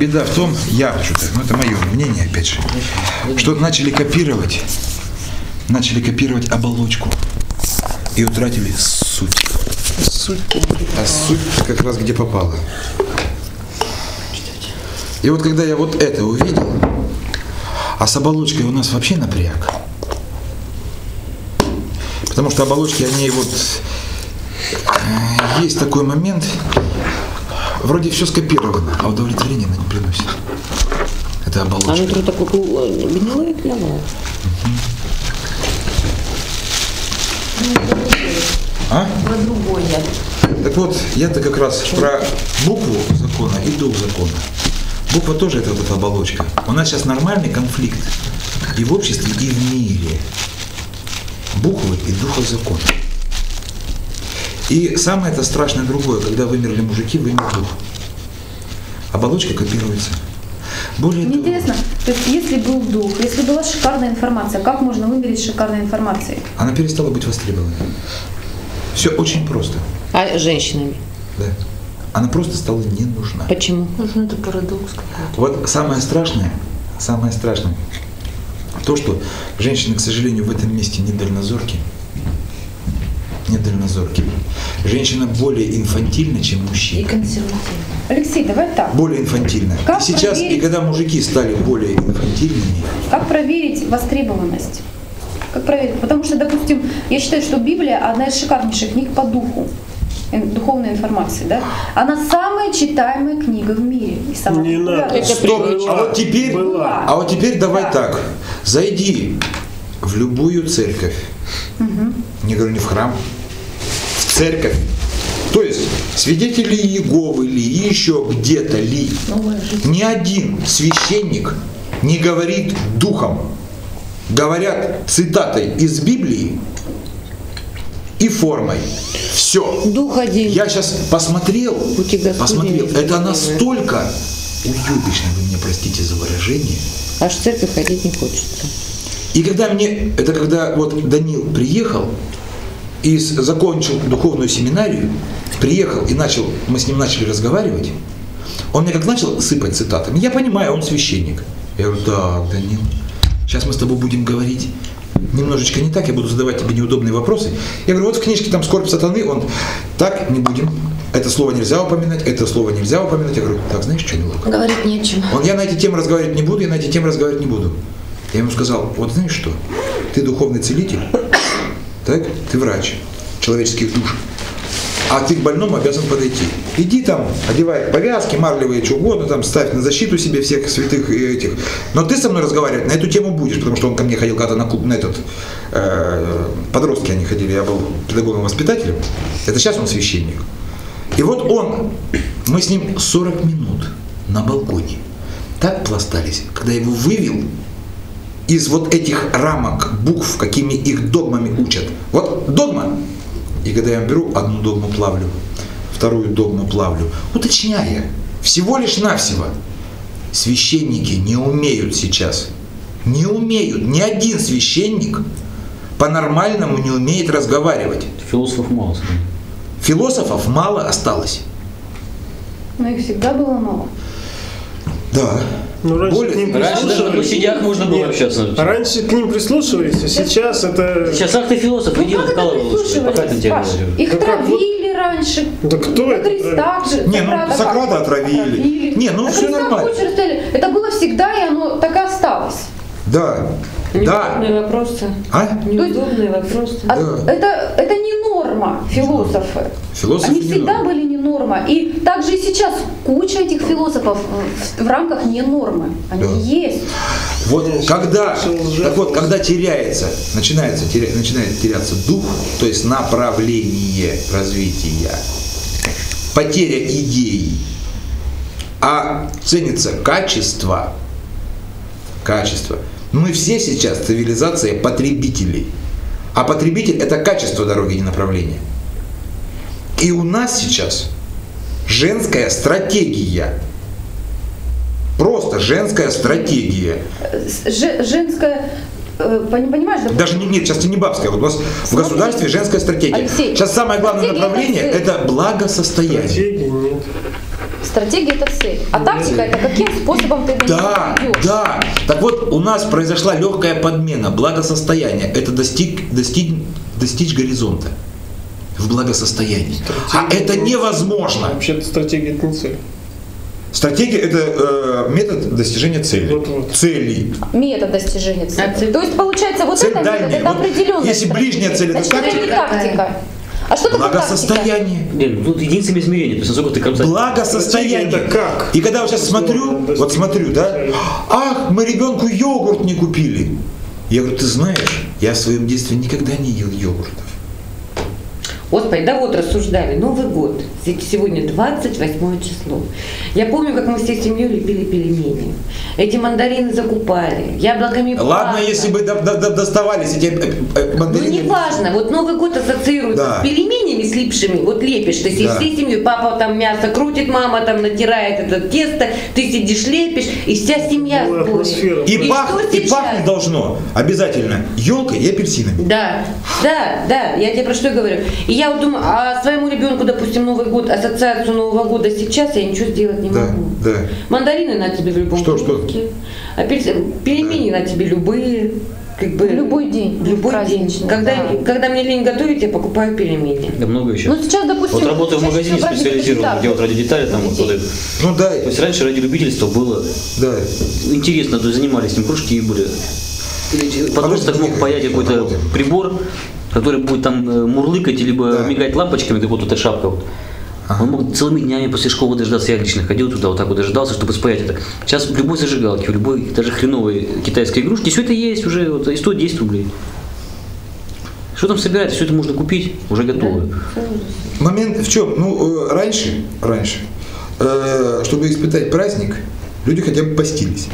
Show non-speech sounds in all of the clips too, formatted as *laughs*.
беда в том, я что-то, ну это мое мнение опять же, что начали копировать, начали копировать оболочку и утратили суть. Суть. А суть как раз где попала. И вот когда я вот это увидел, а с оболочкой у нас вообще напряг. Потому что оболочки, они вот... э, Есть такой момент, вроде все скопировано, а удовлетворение она не приносит. Это А оболочка. внутри такое гу- гнилое гнилое. А? Про другое. Так вот, я-то как раз про букву закона и дух закона. Буква тоже это вот эта оболочка. У нас сейчас нормальный конфликт и в обществе, и в мире. Буквы и духа закона. И самое это страшное другое, когда вымерли мужики, вымер дух. Оболочка копируется. Более Мне того, интересно, то есть если был дух, если была шикарная информация, как можно вымереть шикарной информацией? она перестала быть востребованной. Все очень просто. А женщинами? Да. Она просто стала не нужна. Почему? Ну, это парадокс. Вот самое страшное, самое страшное, то, что женщины, к сожалению, в этом месте недальнозорки. Недальнозорки. Женщина более инфантильна, чем И мужчина. консервативно. Алексей, давай так. Более инфантильна. Как и сейчас, проверить? и когда мужики стали более инфантильными, Как проверить востребованность? Как проверить? Потому что, допустим, я считаю, что Библия одна из шикарнейших книг по духу, духовной информации, да? Она самая читаемая книга в мире. И самая Не надо. Стоп, а вот теперь, Была. а вот теперь давай Да. так. Зайди в любую церковь. Не говорю не в храм, церковь. То есть свидетели Иеговы ли, еще где-то ли. Ни один священник не говорит духом. Говорят цитатой из Библии и формой. Все. Дух один. Я сейчас посмотрел, посмотрел, это настолько уебично, вы мне простите за выражение. Аж в церковь ходить не хочется. И когда мне, это когда вот Данил приехал и закончил духовную семинарию, приехал и начал, мы с ним начали разговаривать, он мне как начал сыпать цитатами. Я понимаю, он священник. Я говорю, так, Данил, сейчас мы с тобой будем говорить немножечко не так, я буду задавать тебе неудобные вопросы. Я говорю, вот в книжке там «Скорбь сатаны», он, так, не будем, это слово нельзя упоминать, это слово нельзя упоминать. Я говорю, так, знаешь что, милок? Говорить нечем. Он, я на эти темы разговаривать не буду, я на эти темы разговаривать не буду. Я ему сказал, вот знаешь что, ты духовный целитель, так, ты врач человеческих душ, а ты к больному обязан подойти. Иди там, одевай повязки, марлевые, что угодно, там, ставь на защиту себе всех святых и этих. Но ты со мной разговаривать на эту тему будешь, потому что он ко мне ходил когда-то на клуб, на этот, э, подростки они ходили, я был педагогом-воспитателем. Это сейчас он священник. И вот он, мы с ним 40 минут на балконе так пластались, когда его вывел из вот этих рамок, букв, какими их догмами учат. Вот догма. И когда я беру одну догму плавлю, вторую догму плавлю, уточняя, всего лишь навсего. Священники не умеют сейчас, не умеют, ни один священник по-нормальному не умеет разговаривать. Философов мало. Философов мало осталось. Но их всегда было мало. Да. Ну, раньше Более- к ним Раньше даже на прислушивались. площадях можно было Нет. общаться. А раньше к ним прислушивались, а сейчас это... Сейчас ах ты философ, иди Ну, вкалывай лучше, прислушивались, пока на тебя. Их травили раньше. Да кто это крестах же. Не, ну, как? Сократа отравили. Не, ну, всё крестах нормально. Это было всегда, и оно так и осталось. Да. Да. Неудобные вопросы. А? Неудобные вопросы. А Да. Это, это не норма, философы. Философы Они не всегда норма. были не норма. И также и сейчас куча этих философов в, в рамках не нормы. Они Да. есть. Вот когда, так вот, когда теряется, начинается, теря- начинает теряться дух, то есть направление развития, потеря идей, а ценится качество, качество. Мы все сейчас цивилизация потребителей, а потребитель это качество дороги и направления. И у нас сейчас женская стратегия, просто женская стратегия. С- же- женская, э, пони- понимаешь, допустим, Даже не, нет, сейчас не бабская. Вот у нас в государстве женская стратегия. Алексей, сейчас самое главное направление это это благосостояние. Стратегии нет. Стратегия это цель. А тактика это каким способом ты Да, идешь. да. Так вот, у нас произошла легкая подмена. Благосостояние – это достиг, достиг, достичь горизонта в благосостоянии. А это невозможно. Вообще-то стратегия это не цель. Стратегия – это э, метод достижения цели. Вот-вот. Целей. Метод достижения цели. А цель? То есть получается вот Цель это метод, это Вот определенная если ближняя цель, это Значит, это не тактика. А что такое? Благосостояние. Нет, ну, тут единица измерения, то есть насколько ты красавец. Благосостояние. Это как? И когда я сейчас смотрю, вот смотрю, да, ах, мы ребенку йогурт не купили. Я говорю, ты знаешь, я в своем детстве никогда не ел йогуртов. Господи, да вот рассуждали. Новый год. Се- Сегодня 28 число. Я помню, как мы всей семьей лепили пельмени. Эти мандарины закупали. Яблоками Ладно, пахло. если бы до- до- до- доставались эти э, э, Ну мандарины. не важно, вот Новый год ассоциируется Да. с пельменями слипшими, вот лепишь ты Да. всей семьей, папа там мясо крутит, мама там натирает это тесто, ты сидишь лепишь, и вся семья Ну, атмосфера. И, И пах- и пахнуть должно обязательно елкой и апельсинами. Да, да, да, я тебе про что говорю. И я вот думаю, а своему ребенку, допустим, Новый год, ассоциацию Нового года сейчас я ничего сделать не Да, могу. да. Мандарины на тебе в любом Что, что? апельсин- пельмени на тебе любые. Как бы, любой день, любой день. праздничный, Когда, да. когда мне лень готовить, я покупаю пельмени. Да много еще. Ну сейчас, допустим, вот работаю в магазине специализированном, где вот ради деталей там вот, вот это. Ну да, То есть раньше ради любительства было да. интересно, то есть занимались им кружки были. Подросток мог паять какой-то прибор, который будет там э, мурлыкать, либо Да. мигать лампочками, как вот эта шапка. вот. Он мог целыми днями после школы дождаться, я лично ходил туда, вот так вот дождался, чтобы спаять это. Сейчас в любой зажигалке, в любой даже хреновой китайской игрушке, все это есть уже, вот, и стоит 10 рублей. Что там собирать? Все это можно купить, уже готовое. Момент в чем? Ну, э, раньше, раньше, э, чтобы испытать праздник, люди хотя бы постились.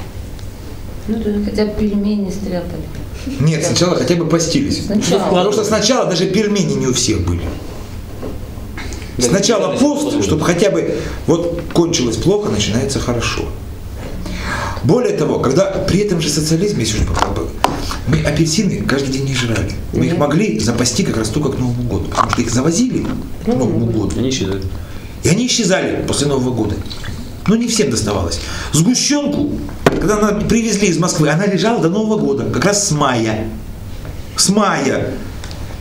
Ну да. Хотя бы пельмени стряпали. Нет, сначала хотя бы постились. Сначала. Потому что сначала даже пельмени не у всех были. Сначала пост, чтобы хотя бы вот кончилось плохо, начинается хорошо. Более того, когда при этом же социализме, если уж попробовать, мы апельсины каждый день не жрали. Мы их могли запасти как раз только к Новому году, потому что их завозили к Новому году. Они считают. И они исчезали после Нового года. Но не всем доставалось. Сгущенку, когда она привезли из Москвы, она лежала до Нового года, как раз с мая. С мая.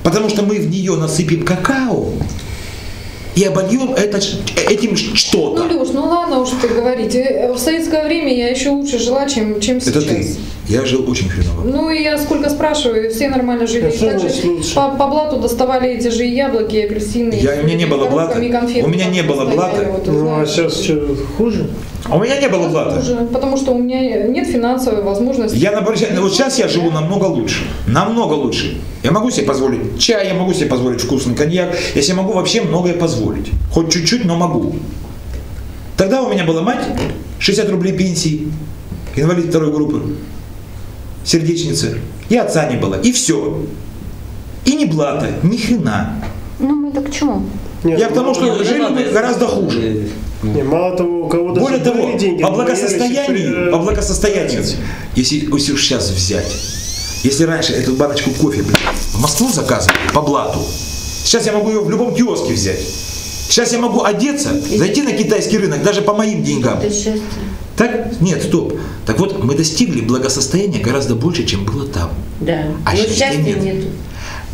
Потому что мы в нее насыпем какао и обольем это, этим Ну, что-то. Леш, ну ладно уж ты говорить. Э, В советское время я еще лучше жила, чем, чем сейчас. Это ты. Я жил очень хреново. Ну и я сколько спрашиваю, все нормально жили. Что Также по, по блату доставали эти же и яблоки, и апельсины. Я- и у меня не было блата. У меня не было блата. вот, Ну а сейчас что, хуже? А у меня не было блата. Хуже, потому что у меня нет финансовой возможности. Я наоборот, вот сейчас я живу намного лучше. Намного лучше. Я могу себе позволить чай, я могу себе позволить вкусный коньяк. Я себе могу вообще многое позволить. Хоть чуть-чуть, но могу. Тогда у меня была мать, 60 рублей пенсии, инвалид второй группы, сердечница. И отца не было. И все. И ни блата, ни хрена. Ну мы это к чему? Нет, Я к тому, ну, что жили мы гораздо хуже. Не, мало того, у кого даже Более того, были деньги, по благосостоянию, при- по благосостоянию, если, если уж сейчас взять, если раньше эту баночку кофе блин, в Москву заказывали по блату, сейчас я могу ее в любом киоске взять. Сейчас я могу одеться, зайти на китайский рынок, даже по моим деньгам. Это счастье. Так? Нет, стоп. Так вот, мы достигли благосостояния гораздо больше, чем было там. Да. А Но счастья счастья нет. нету.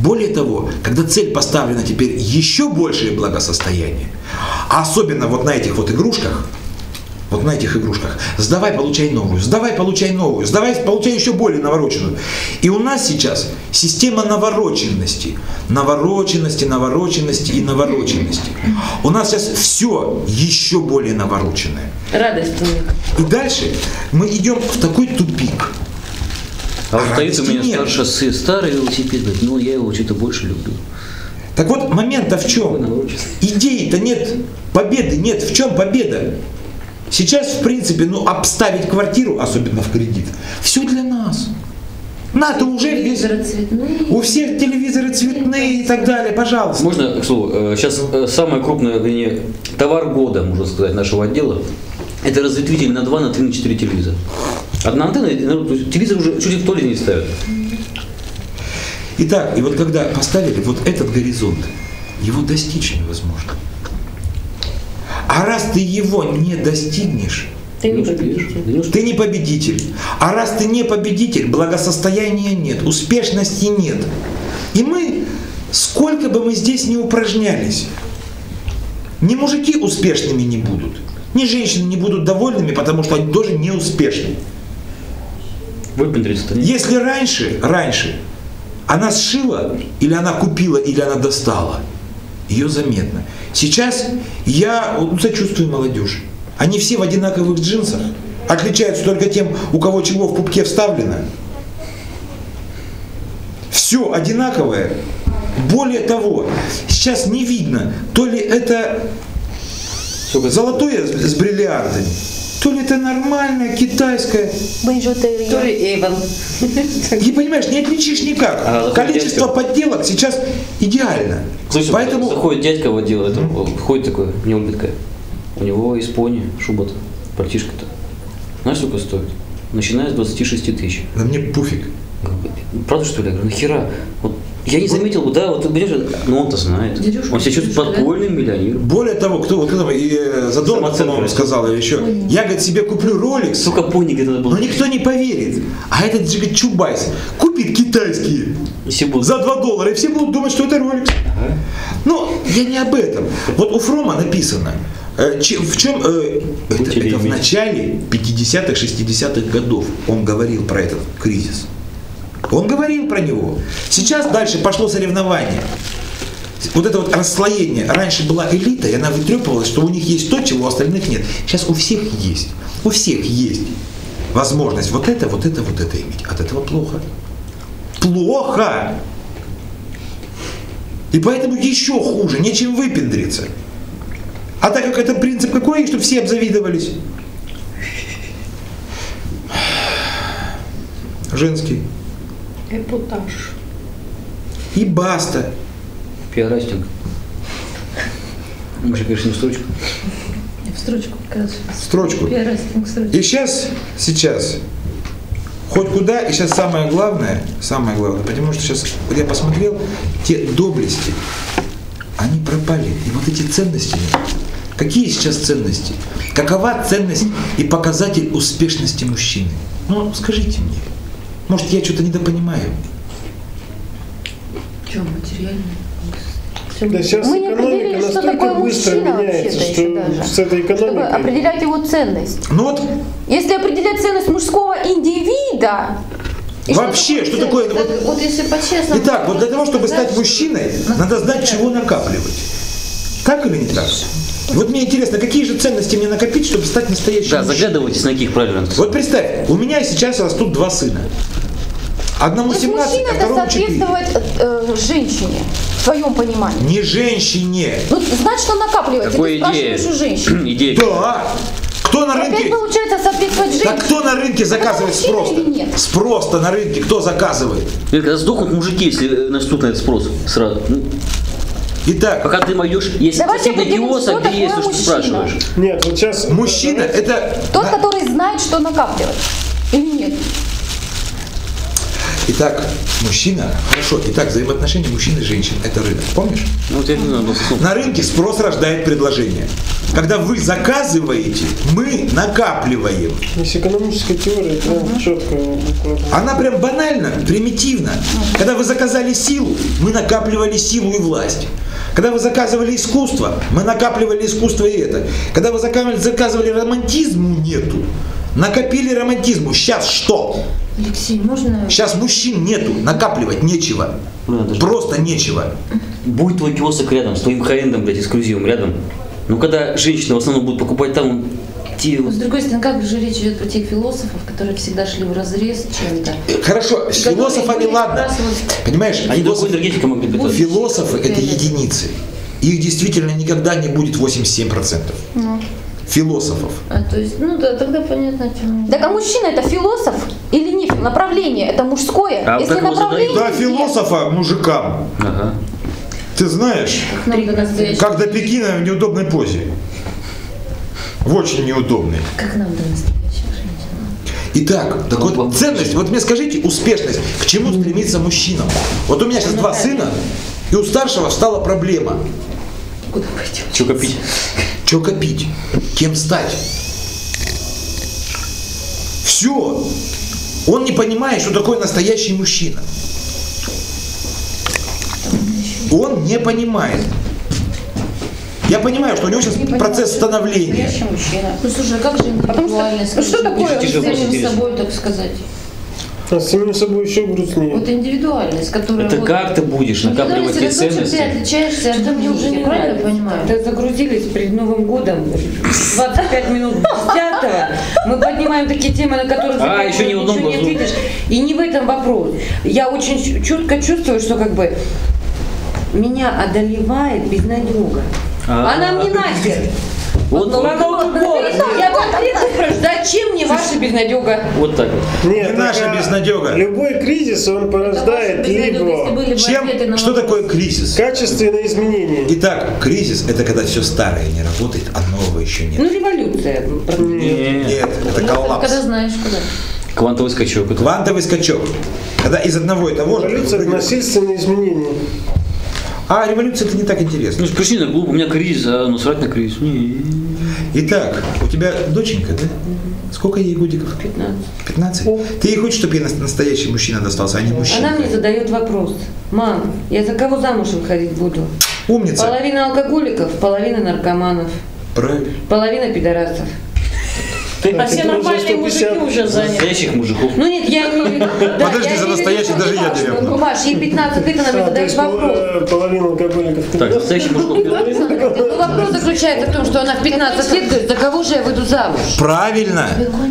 Более того, когда цель поставлена теперь еще большее благосостояние, а особенно вот на этих вот игрушках, вот на этих игрушках, сдавай, получай новую, сдавай, получай новую, сдавай, получай еще более навороченную. И у нас сейчас система навороченности, навороченности, навороченности и навороченности. У нас сейчас все еще более навороченное. Радости нет. И дальше мы идем в такой тупик. А вот стоит у меня сын, старый велосипед, ну я его что-то больше люблю. Так вот, момент-то в чем? Идеи-то нет, победы нет. В чем победа? Сейчас, в принципе, ну, обставить квартиру, особенно в кредит, все для нас. На-то уже весь... Телевизоры цветные. У всех телевизоры цветные и так далее, пожалуйста. Можно, к слову, э, сейчас э, самое крупное, вернее, товар года, можно сказать, нашего отдела, это разветвитель на 2, на 3, на 4 телевизора. Одна антенна, ну, то есть телевизор уже чуть ли в туалет не ставят. Итак, и вот когда поставили вот этот горизонт, его достичь невозможно. А раз ты его не достигнешь, Ты не победитель. Ты не победитель. А раз ты не победитель, благосостояния нет, успешности нет. И мы, сколько бы мы здесь не упражнялись, ни мужики успешными не будут, ни женщины не будут довольными, потому что они тоже не успешны. Выпендриться-то. Если раньше, раньше, она сшила, или она купила, или она достала, ее заметно. Сейчас я ну, сочувствую молодежи. Они все в одинаковых джинсах, отличаются только тем, у кого чего в пупке вставлено. Все одинаковое. Более того, сейчас не видно, то ли это Сколько- золотое с бриллиантами, то ли это нормальное китайское. Бейжутерия. То ли Эйвен. *laughs* И понимаешь, не отличишь никак. А, Количество дядька. подделок сейчас идеально. Слышь, Поэтому заходит дядька в отдел, это, ходит такой, неумбиткая. У него из пони шуба-то, пальтишка-то. Знаешь, сколько стоит? Начиная с 26 тысяч. да мне пофиг. Правда, что ли? Я говорю, нахера? Вот я не заметил, да, вот ты понимаешь, но он-то знает. Дядюшка, он себя чувствует дядюшка, да? подпольным миллионером. Более того, кто вот там, и э, Самооценка. по-моему, сказал еще, я, говорит, себе куплю ролик, Сука, пони где-то был. но никто не поверит. А этот же, говорит, Чубайс купит китайские Все будут. за 2 доллара, и все будут думать, что это ролик. Ну, я не об этом. Вот у Фрома написано, э, че- в чем... э, это, это в начале 50-х, 60-х годов он говорил про этот кризис. Он говорил про него. Сейчас дальше пошло соревнование. Вот это вот расслоение. Раньше была элита, и она вытрепывалась, что у них есть то, чего у остальных нет. Сейчас у всех есть. У всех есть возможность вот это, вот это, вот это иметь. От этого плохо. Плохо! И поэтому еще хуже, нечем выпендриться. А так как это принцип какой, чтобы все обзавидовались. Женский. Эпатаж. И баста. Пиарастинг. Мы же, конечно, не строчку. В строчку как раз. Строчку. Пиарастинг строчку. И сейчас, сейчас, хоть куда, и сейчас самое главное, самое главное, потому что сейчас, вот я посмотрел, те доблести, они пропали. И вот эти ценности, какие сейчас ценности? Какова ценность и показатель успешности мужчины? Ну, скажите мне. Может, я что-то недопонимаю. Что, материальный? Да сейчас Мы не определили, экономика что настолько такое быстро мужчина меняется, вообще-то что еще даже. с этой Чтобы экономикой... определять его ценность. Ну вот, Если определять ценность мужского индивида, и вообще, что такое? Так, Вот, вот если по-честному... Итак, вот для того, чтобы сказать, стать что- мужчиной, надо знать, чего накапливать. Так или не так? Вот мне интересно, какие же ценности мне накопить, чтобы стать настоящим Да, мужчиной? заглядывайтесь на каких правильно. Вот представь, у меня сейчас растут два сына. Одному то есть 17, мужчина а это второму 4. соответствует э, женщине, в твоем понимании. Не женщине. Ну, знать, что накапливать, и Какая ты спрашиваешь у женщин. идея? *clears throat* Идея. Да. Кто на Опять рынке? получается соответствовать женщине. Так кто на рынке заказывает мужчина спрос-то? нет? На рынке кто заказывает? Или когда сдохнут мужики, если э, наступит на этот спрос сразу. Ну, Итак, пока ты идешь, если Давайте что где есть, что спрашиваешь. Нет, вот сейчас... мужчина это... Тот, который знает, что накапливать. Или нет? Итак, мужчина, хорошо, итак, взаимоотношения мужчин и женщин, это рынок, помнишь? Ну, вот я не знаю, ну, На рынке спрос рождает предложение. Когда вы заказываете, мы накапливаем. Есть экономическая теория, прям четко. буквально. Она прям банально, примитивна. Когда вы заказали силу, мы накапливали силу и власть. Когда вы заказывали искусство, мы накапливали искусство и это. Когда вы заказывали, заказывали романтизму нету. Накопили романтизму. Сейчас что? Алексей, можно... Сейчас мужчин нету. Накапливать нечего. Ну, Просто нечего. Будет твой киосок рядом, с твоим хай-эндом, блядь, эксклюзивом рядом. Но когда женщины в основном будут покупать там, он те Но, С другой стороны, как же речь идет про тех философов, которые всегда шли в разрез чем-то. Хорошо, с философами ладно. Понимаешь, они другой философы- энергетикой могли бы питаться. Философы – это единицы. Их действительно никогда не будет 87%. Философов. А, то есть, ну да, тогда понятно, о чем. Так а мужчина это философ или не? Направление это мужское. А Если направление Да, философа мужикам. Ага. Ты знаешь, настоящего. как до Пекина в неудобной позе. В очень неудобной. Как нам до настоящих женщин? Итак, так вот ценность, вот мне скажите, успешность, к чему стремится мужчина? Вот у меня сейчас два сына, и у старшего стала проблема. Куда пойдем? Че копить? что копить, кем стать. Все. Он не понимает, что такое настоящий мужчина. Он не понимает. Я понимаю, что у него сейчас Не процесс понимаю, становления. Настоящий мужчина. Ну слушай, а как же Потому что- ну, что такое интересно? собой, так сказать? А с самим собой еще грустнее. Вот индивидуальность, которая... Это вот- как ты будешь накапливать то, что ты ценности? отличаешься от Что-то мне других, уже не правильно нравится. понимаю? Это загрузились перед Новым годом. 25 минут 10 Мы поднимаем такие темы, на которых за А, еще ни в минут одном ничего не ответишь. И не в этом вопрос. Я очень четко чувствую, что как бы меня одолевает безнадега. А. Она мне нахер. Вот, На Новый год. Я конкретно спрашиваю, зачем мне ваша безнадега? вот так вот. Нет, Не наша безнадега. Любой кризис, он порождает либо Чем, что такое кризис? качественные изменения. Итак, кризис – это когда все старое не работает, а нового еще нет. Ну, революция. Не, Нет, это коллапс. Когда знаешь, куда. Квантовый скачок. Квантовый скачок. Когда из одного и того же... Это насильственные изменения. А революция это не так интересно. Ну, пришли на клуб, у меня кризис, а насрать на кризис. Не. Итак, у тебя доченька, да? Сколько ей годиков? 15. 15? Ты ей хочешь, чтобы ей нас- настоящий мужчина достался, а не мужчина? Она мне задает вопрос. Мам, я за кого замуж выходить буду? Умница. Половина алкоголиков, половина наркоманов, Правильно. половина пидорасов. А все нормальные мужики уже Настоящих мужиков. Ну нет, я *laughs* имею в виду... да, Подожди, за настоящих даже не я. Ну, Маш, ей 15 лет, она мне задает вопрос. э, половина алкоголиков. Так, настоящих мужиков. *laughs* Ну, вопрос заключается в том, что она в 15 лет говорит, за кого же я выйду замуж? Правильно.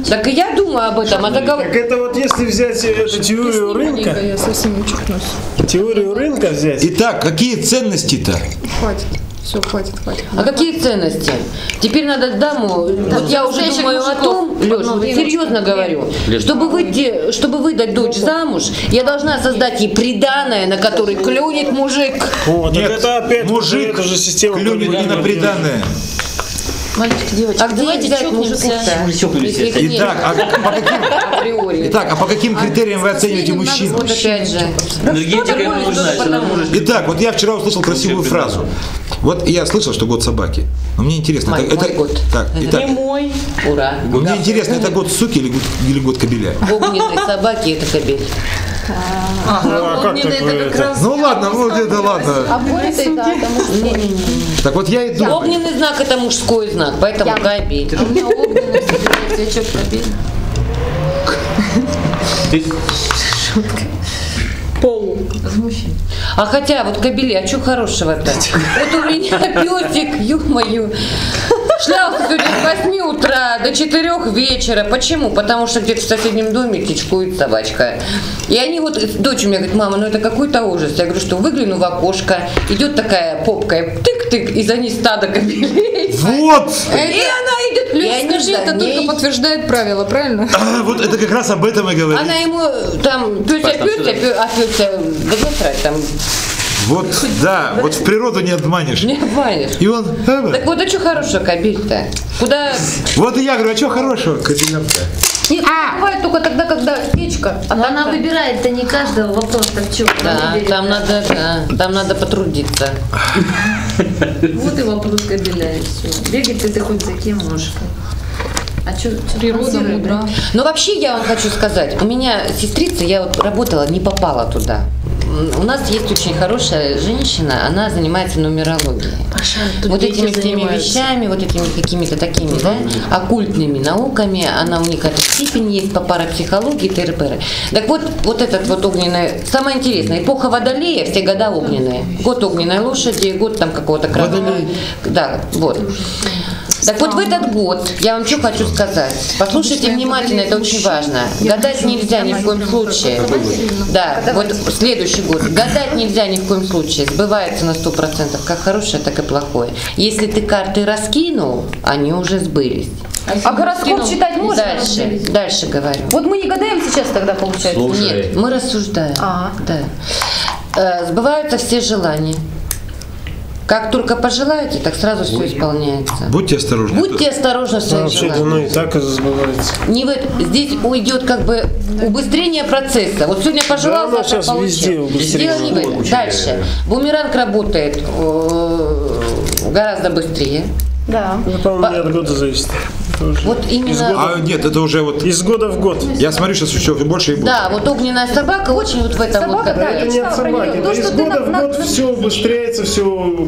Так и я думаю об этом, а за кого... Так это вот если взять э, эту теорию рынка, Я совсем не чухнусь. теорию рынка взять, Итак, какие ценности-то? Хватит. Все, хватит, хватит. А какие ценности? Теперь надо даму, вот я уже настоящих думаю о том, Леш, одно серьезно говорю, Леш. чтобы выйти, чтобы выдать дочь замуж, я должна создать ей приданное, на который клюнет мужик. вот, так Нет, это опять мужик это же система клюнет не на приданное. Мальчики, девочки, А где давайте взять чокнемся. чокнулись нет Итак, а по каким, *laughs* априори. итак, а по каким критериям вы оцениваете мужчину? Вот опять же. Энергетика ему такое, нужна, что если она потому? может... Итак, вот я вчера услышал красивую фразу. Вот я слышал, что год собаки. Но мне интересно, Мой- это, мой это- год. так, итак, мой. Ура. мне интересно, это год суки или год, или год кобеля? Огненные собаки это кобель. А это как это? раз... Ну ладно, вот это ладно. А это, да, что. Так вот я и думаю. Огненный знак это мужской знак, поэтому кобель. У меня огненный цветочок кабель. Ты- Полу. А хотя, вот кобели, а что хорошего-то? Вот у меня песик, ё-моё, шлялся сегодня с 8 утра до 4 вечера. Почему? Потому что где-то в соседнем доме течкует собачка. И они вот, дочь у меня говорит, мама, ну это какой-то ужас. Я говорю, что выгляну в окошко, идет такая попка, тык-тык, и за ней стадо кобелей. Вот! И она идет, и они скажи, это ней. только подтверждает правила, правильно? А, вот это как раз об этом и говорит. Она ему там, Паш, там пёся, сюда. пё- а пёся, да насрать, там, Вот, да, вот в природу не обманешь. не обманешь. И он, а, Так вот, а что хорошего кобель-то? Куда вот и я говорю, а что хорошего кобелям-то? Нет, бывает только тогда, когда печка. А она да. выбирает-то не каждого вопроса в чем. Да, там надо, да, там надо потрудиться. Вот и вопрос кабеля, и все. Бегать ты хоть за кем можешь. А что, Природа мудра. Но вообще я вам хочу сказать, у меня сестрица, я вот работала, не попала туда. У нас есть очень хорошая женщина, она занимается нумерологией. Паша, тут вот этими всеми вещами, вот этими какими-то такими, да, оккультными науками, она у них эта степень есть по парапсихологии, ТРПР. Так вот, вот этот вот огненный, самое интересное, эпоха Водолея, все года огненные. Год огненной лошади, год там какого-то красного. Да, вот. Так вот в этот год, я вам что хочу сказать, послушайте внимательно, это очень важно. Гадать нельзя ни в коем случае. Да, вот следующий год. Гадать нельзя ни в коем случае. Сбывается на 100%, как хорошее, так и плохое. Если ты карты раскинул, они уже сбылись. А гороскоп читать можно? Дальше, дальше говорю. Вот мы не гадаем сейчас тогда, получается. Слушай. Нет, мы рассуждаем. А. Да. Э, Сбываются все желания. Как только пожелаете, так сразу все исполняется. Будьте осторожны. Будьте осторожны в своих желаниях. ну и так и забывается. Не в это- здесь уйдет как бы убыстрение процесса. Вот сегодня пожелал, Да, завтра сейчас везде получил. убыстрение. Дело не в этом. Дальше. Бумеранг работает э, гораздо быстрее. Да. Это, по-моему, не от года зависит. Уже Вот из именно... года, А нет, это уже вот... из года в год. Я смотрю сейчас все больше и больше. Да, вот огненная собака очень вот в этом вот Собака, как да. Это не от собаки, это То, из года на- в год на- все убыстряется, все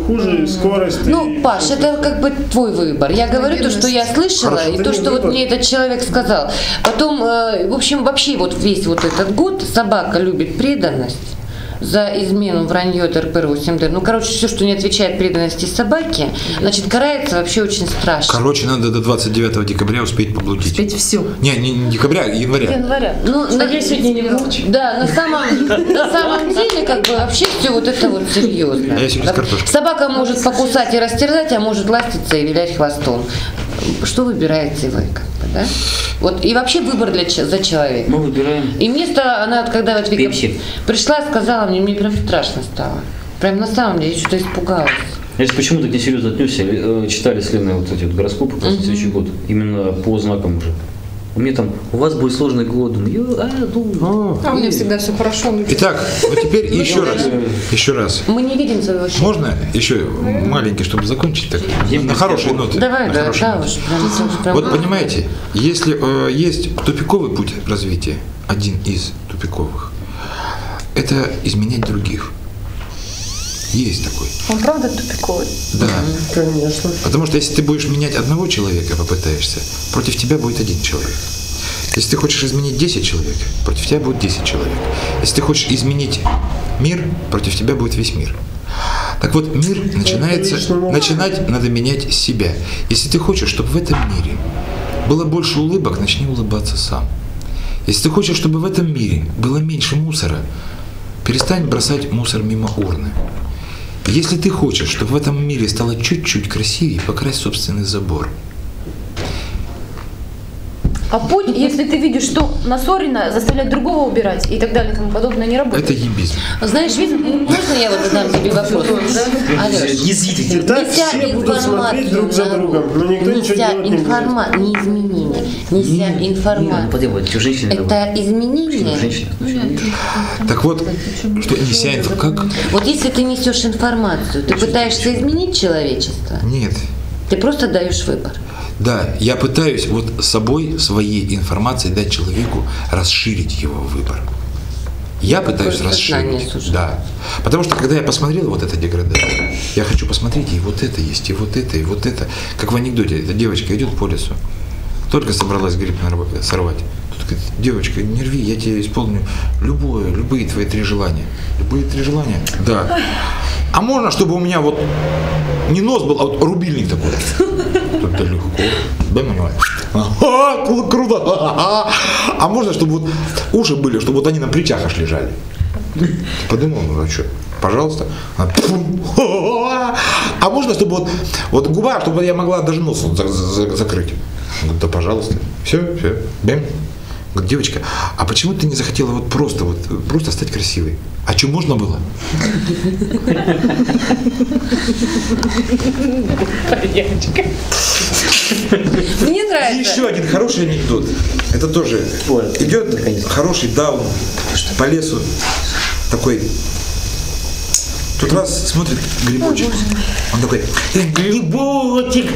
хуже, скорость. Ну, и- Паш, это как бы твой выбор. Я говорю то, что я слышала, Хорошо, и то, что вот мне этот человек сказал. Потом, э, в общем, вообще вот весь вот этот год собака любит преданность за измену, вранье, ТРП, 8 Ну, короче, все, что не отвечает преданности собаке, значит, карается вообще очень страшно. Короче, надо до 29 декабря успеть поблудить. Петь все. Не, не, не декабря, а января. Января. Ну, на- я сегодня не мучу. Да, на самом, на самом деле, как бы вообще все вот это вот серьезно. А я сегодня с картошкой. Собака может покусать и растерзать, а может ластиться и вилять хвостом. Что выбираете вы, как бы, да? Вот, и вообще выбор для, за человека. Мы выбираем. И место, она когда вот Вика Пепси. пришла, сказала мне, мне прям страшно стало. Прям на самом деле, я что-то испугалась. Я же почему так несерьезно отнесся, э, читали следные вот эти вот гороскопы на следующий год, именно по знакам уже. У меня там, у вас будет сложный год, «Ё, а, ну, А у меня всегда все хорошо. ну, Итак, вот теперь еще раз. Еще раз. Мы не видим своего счастья. Можно еще маленький, чтобы закончить так? На хорошей ноте. Давай, да, да Вот понимаете, если э, есть тупиковый путь развития, один из тупиковых, это изменять других. Есть такой. Он правда тупиковый. Да. Конечно. Потому что если ты будешь менять одного человека, попытаешься, против тебя будет один человек. Если ты хочешь изменить 10 человек, против тебя будет 10 человек. Если ты хочешь изменить мир, против тебя будет весь мир. Так вот, мир начинается, начинать надо менять себя. Если ты хочешь, чтобы в этом мире было больше улыбок, начни улыбаться сам. Если ты хочешь, чтобы в этом мире было меньше мусора, перестань бросать мусор мимо урны. Если ты хочешь, чтобы в этом мире стало чуть-чуть красивее, покрась собственный забор. А путь, если ты видишь, что насорено, заставлять другого убирать и так далее и тому подобное не работает. Это ебизм. Знаешь, видно, можно я вот задам тебе вопрос? Язвите. Так Нельзя все будут смотреть информацию друг за другом, но никто ничего нельзя делать не будет. не изменение, нельзя женщины Это изменение. Так вот, что неся инфо... Как? Вот если ты несешь информацию, ты пытаешься изменить человечество, Нет. ты просто даешь выбор. Да, я пытаюсь вот собой, своей информацией дать человеку расширить его выбор. Я пытаюсь Такое сознание расширить. сужать. Да. Потому что когда я посмотрел вот это деградацию, я хочу посмотреть, и вот это есть, и вот это, и вот это. Как в анекдоте, эта девочка идет по лесу, только собралась гриб сорвать. Тут говорит, девочка, не рви, я тебе исполню любое, любые твои три желания. Любые три желания? Да. А можно, чтобы у меня вот не нос был, а вот рубильник такой? Да легко. Дай мне. Ага, кру- круто. Ага. А можно, чтобы вот уши были, чтобы вот они на плечах аж лежали? Подумал, ну а что? Пожалуйста. «Пфу». А можно, чтобы вот, вот губа, чтобы я могла даже нос вот за- за- закрыть? Да, пожалуйста. Все, все. Бэм. Говорит, девочка, а почему ты не захотела вот просто, вот, просто стать красивой? А что можно было? Мне И нравится. еще один хороший анекдот. Это тоже Ой, идет хороший даун по лесу такой. Тут раз смотрит грибочек. Он такой, «Э, грибочек,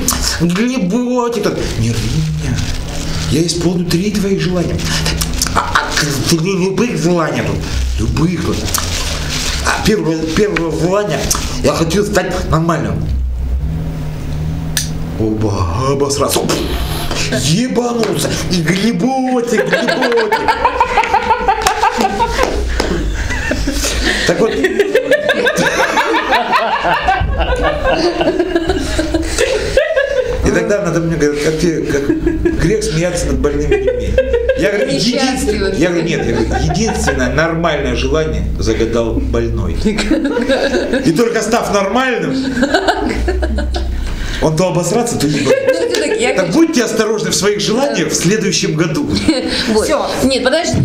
грибочек. Тот, Не рви меня. Я исполню три твоих желания. А, а, любых желания тут. Любых. А первое, первое желание, я хочу стать нормальным. Оба, обосрался. Ебанулся. И грибочек, грибочек. Так вот. Тогда надо мне говорят, как, тебе, как грех смеяться над больными людьми. Я говорю, единственное, я говорю, нет, я говорю, единственное нормальное желание загадал больной. И только став нормальным, он то обосраться, то не Ну, я Так будьте осторожны в своих желаниях в следующем году. *laughs* Вот. Нет, подожди.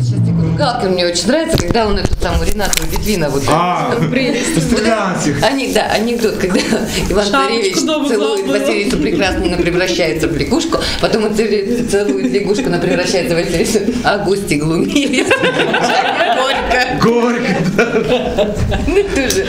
Галкин мне очень нравится, когда он эту самую Ренату Литвинову. А, *laughs* Они, да, анекдот, когда *laughs* Иван Царевич целует. Василису прекрасно, она превращается в лягушку, потом он целует, лягушку, она превращается в Василису, а гости глумились. *laughs* Горько. горько. Ну, тоже